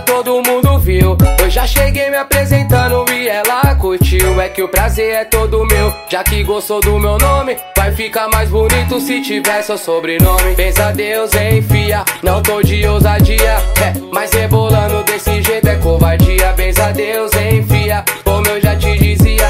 todo mundo viu. Eu já cheguei me apresentando e ela curtiu. É que o prazer é todo meu, já que gostou do meu nome. Vai ficar mais bonito se tiver seu sobrenome. Pensa Deus, enfia, não tô de ousadia. É, mas rebolando desse jeito é covardia. Benza Deus, enfia, como eu já te dizia.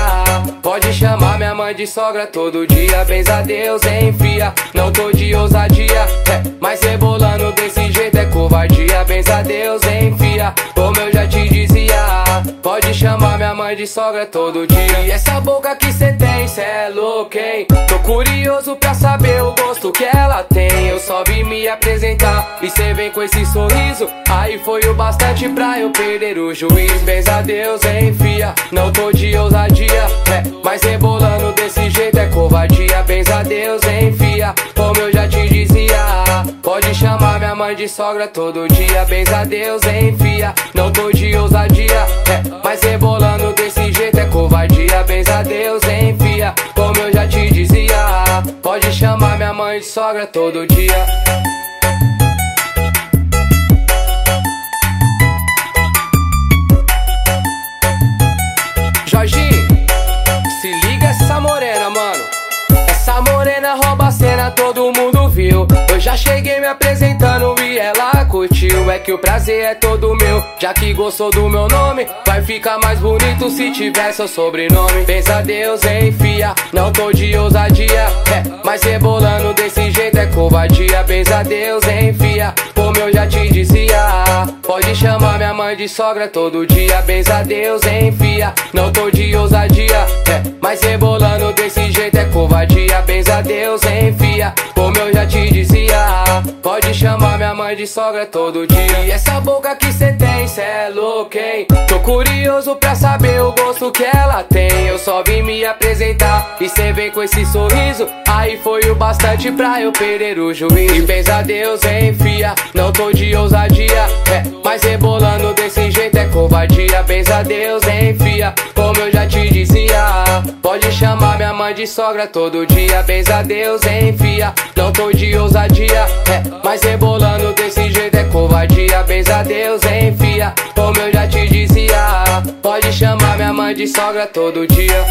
Pode chamar minha mãe de sogra todo dia. Benza Deus, enfia, não tô de ousadia. É, mas rebolando desse jeito covardia. Benza Deus, enfia, como eu já te dizia. Pode chamar minha mãe de sogra todo dia. E essa boca que cê tem, cê é louco, hein? Tô curioso pra saber o gosto que ela tem. Eu só vim me apresentar e cê vem com esse sorriso. Aí foi o bastante pra eu perder o juiz. Benza Deus, enfia, não tô de ousadia. É, mas rebolando desse jeito mãe de sogra todo dia. Benza Deus, enfia, não tô de ousadia. É, mas rebolando desse jeito é covardia. Benza Deus, enfia, como eu já te dizia. Pode chamar minha mãe de sogra todo dia. Jorginho, se liga essa morena, mano. Essa morena rouba a cena, todo mundo viu. Eu já cheguei me que o prazer é todo meu, já que gostou do meu nome. Vai ficar mais bonito se tiver seu sobrenome. Pensa Deus, enfia, não tô de ousadia. É, mas rebolando desse jeito é covardia. Pensa Deus, enfia, como eu já te dizia. Pode chamar minha mãe de sogra todo dia. Benza Deus, enfia, não tô de ousadia. É, mas rebolando desse jeito é covardia. Benza Deus, enfia, como eu já te dizia. Pode chamar minha mãe de sogra todo dia. E essa boca que cê tem, cê é louco, hein? Tô curioso pra saber o gosto que ela tem. Eu só vim me apresentar e cê vem com esse sorriso. Aí foi o bastante pra eu perder o juiz. E benza Deus, enfia, não tô de ousadia. É, mas rebolando desse jeito é covardia. Benza Deus, enfia, mãe de sogra todo dia. Benza Deus, enfia, não tô de ousadia. É, mas rebolando desse jeito é covardia. Benza Deus, enfia, como eu já te dizia. Pode chamar minha mãe de sogra todo dia.